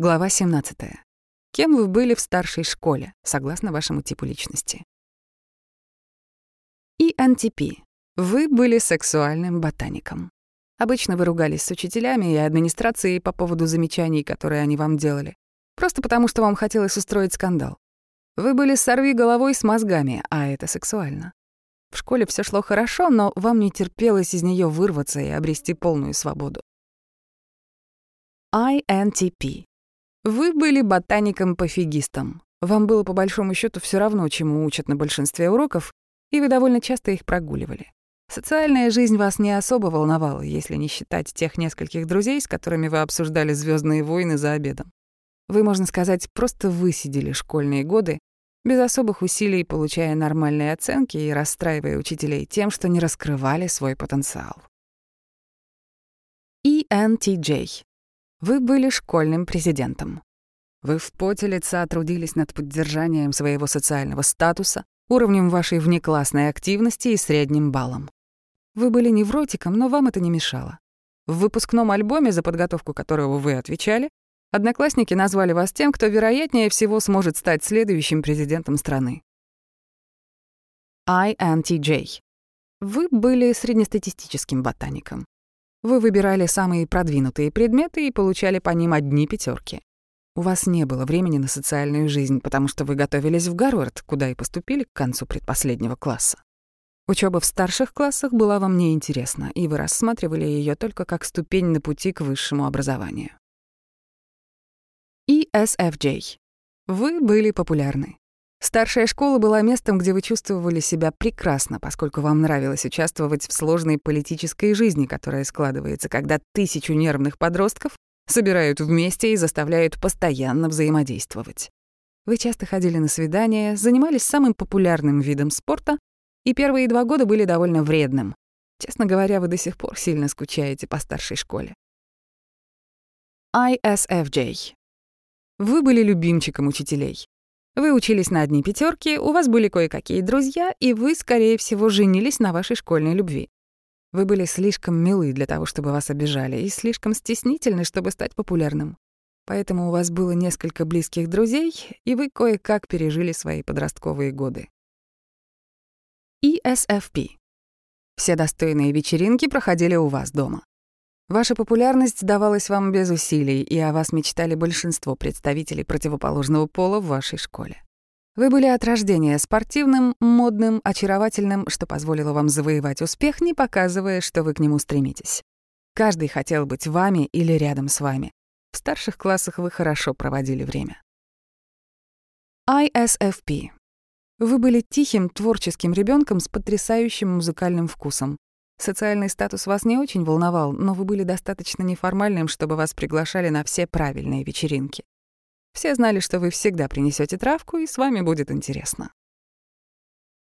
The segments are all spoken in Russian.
Глава 17. Кем вы были в старшей школе, согласно вашему типу личности? ENTP. Вы были сексуальным ботаником. Обычно вы ругались с учителями и администрацией по поводу замечаний, которые они вам делали. Просто потому, что вам хотелось устроить скандал. Вы были сорви головой с мозгами, а это сексуально. В школе все шло хорошо, но вам не терпелось из нее вырваться и обрести полную свободу. INTP. Вы были ботаником-пофигистом. Вам было по большому счету все равно, чему учат на большинстве уроков, и вы довольно часто их прогуливали. Социальная жизнь вас не особо волновала, если не считать тех нескольких друзей, с которыми вы обсуждали звездные войны за обедом. Вы, можно сказать, просто высидели школьные годы, без особых усилий получая нормальные оценки и расстраивая учителей тем, что не раскрывали свой потенциал. ENTJ. Вы были школьным президентом. Вы в поте лица трудились над поддержанием своего социального статуса, уровнем вашей внеклассной активности и средним баллом. Вы были невротиком, но вам это не мешало. В выпускном альбоме, за подготовку которого вы отвечали, одноклассники назвали вас тем, кто вероятнее всего сможет стать следующим президентом страны. INTJ. Вы были среднестатистическим ботаником. Вы выбирали самые продвинутые предметы и получали по ним одни пятерки. У вас не было времени на социальную жизнь, потому что вы готовились в Гарвард, куда и поступили к концу предпоследнего класса. Учеба в старших классах была вам неинтересна, и вы рассматривали ее только как ступень на пути к высшему образованию. ESFJ. Вы были популярны. Старшая школа была местом, где вы чувствовали себя прекрасно, поскольку вам нравилось участвовать в сложной политической жизни, которая складывается, когда тысячу нервных подростков собирают вместе и заставляют постоянно взаимодействовать. Вы часто ходили на свидания, занимались самым популярным видом спорта, и первые два года были довольно вредным. Честно говоря, вы до сих пор сильно скучаете по старшей школе. ISFJ. Вы были любимчиком учителей. Вы учились на одни пятерки, у вас были кое-какие друзья, и вы, скорее всего, женились на вашей школьной любви. Вы были слишком милы для того, чтобы вас обижали, и слишком стеснительны, чтобы стать популярным. Поэтому у вас было несколько близких друзей, и вы кое-как пережили свои подростковые годы. ESFP. Все достойные вечеринки проходили у вас дома. Ваша популярность давалась вам без усилий, и о вас мечтали большинство представителей противоположного пола в вашей школе. Вы были от рождения спортивным, модным, очаровательным, что позволило вам завоевать успех, не показывая, что вы к нему стремитесь. Каждый хотел быть вами или рядом с вами. В старших классах вы хорошо проводили время. ISFP. Вы были тихим, творческим ребенком с потрясающим музыкальным вкусом. Социальный статус вас не очень волновал, но вы были достаточно неформальным, чтобы вас приглашали на все правильные вечеринки. Все знали, что вы всегда принесете травку, и с вами будет интересно.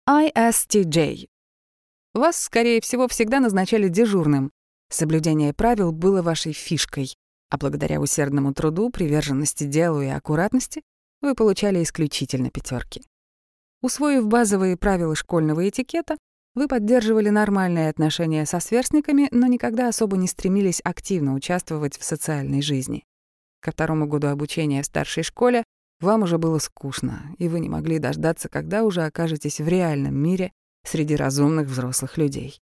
ISTJ. Вас, скорее всего, всегда назначали дежурным. Соблюдение правил было вашей фишкой, а благодаря усердному труду, приверженности делу и аккуратности вы получали исключительно пятерки. Усвоив базовые правила школьного этикета, вы поддерживали нормальные отношения со сверстниками, но никогда особо не стремились активно участвовать в социальной жизни. Ко второму году обучения в старшей школе вам уже было скучно, и вы не могли дождаться, когда уже окажетесь в реальном мире среди разумных взрослых людей.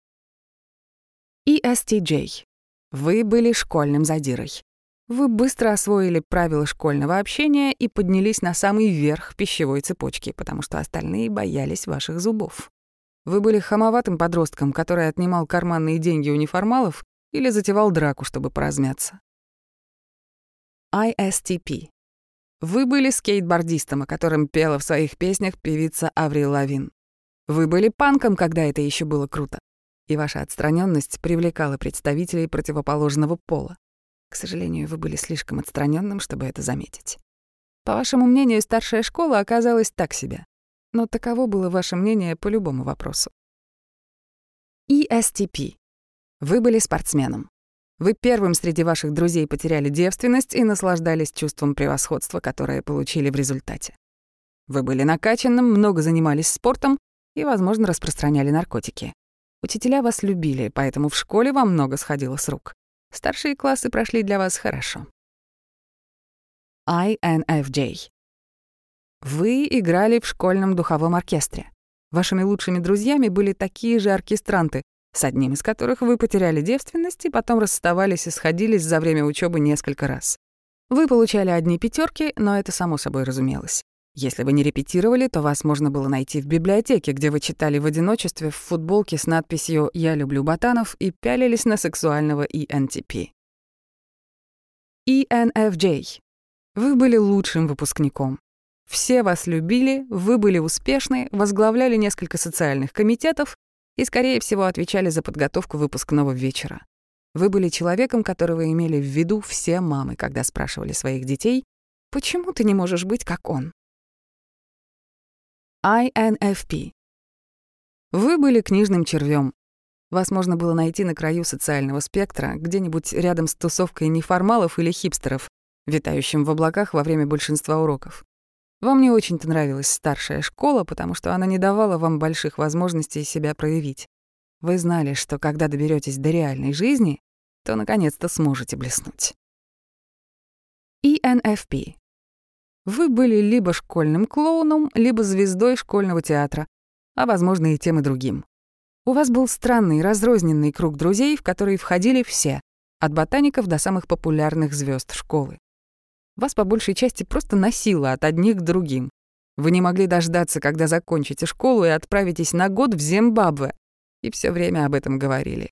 ESTJ. Вы были школьным задирой. Вы быстро освоили правила школьного общения и поднялись на самый верх пищевой цепочки, потому что остальные боялись ваших зубов. Вы были хамоватым подростком, который отнимал карманные деньги у неформалов или затевал драку, чтобы поразмяться. ISTP. Вы были скейтбордистом, о котором пела в своих песнях певица Аврил Лавин. Вы были панком, когда это еще было круто. И ваша отстраненность привлекала представителей противоположного пола. К сожалению, вы были слишком отстраненным, чтобы это заметить. По вашему мнению, старшая школа оказалась так себе. Но таково было ваше мнение по любому вопросу. ESTP. Вы были спортсменом. Вы первым среди ваших друзей потеряли девственность и наслаждались чувством превосходства, которое получили в результате. Вы были накачанным, много занимались спортом и, возможно, распространяли наркотики. Учителя вас любили, поэтому в школе вам много сходило с рук. Старшие классы прошли для вас хорошо. INFJ. Вы играли в школьном духовом оркестре. Вашими лучшими друзьями были такие же оркестранты, с одним из которых вы потеряли девственность и потом расставались и сходились за время учебы несколько раз. Вы получали одни пятерки, но это само собой разумелось. Если вы не репетировали, то вас можно было найти в библиотеке, где вы читали в одиночестве в футболке с надписью «Я люблю ботанов» и пялились на сексуального ENTP. ENFJ. Вы были лучшим выпускником. Все вас любили, вы были успешны, возглавляли несколько социальных комитетов и, скорее всего, отвечали за подготовку выпускного вечера. Вы были человеком, которого имели в виду все мамы, когда спрашивали своих детей, «Почему ты не можешь быть как он?» INFP. Вы были книжным червем. Вас можно было найти на краю социального спектра, где-нибудь рядом с тусовкой неформалов или хипстеров, витающим в облаках во время большинства уроков. Вам не очень-то нравилась старшая школа, потому что она не давала вам больших возможностей себя проявить. Вы знали, что когда доберетесь до реальной жизни, то наконец-то сможете блеснуть. ENFP. Вы были либо школьным клоуном, либо звездой школьного театра, а, возможно, и тем и другим. У вас был странный, разрозненный круг друзей, в который входили все, от ботаников до самых популярных звезд школы. Вас по большей части просто носило от одних к другим. Вы не могли дождаться, когда закончите школу и отправитесь на год в Зимбабве. И все время об этом говорили.